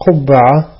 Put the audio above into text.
قبعة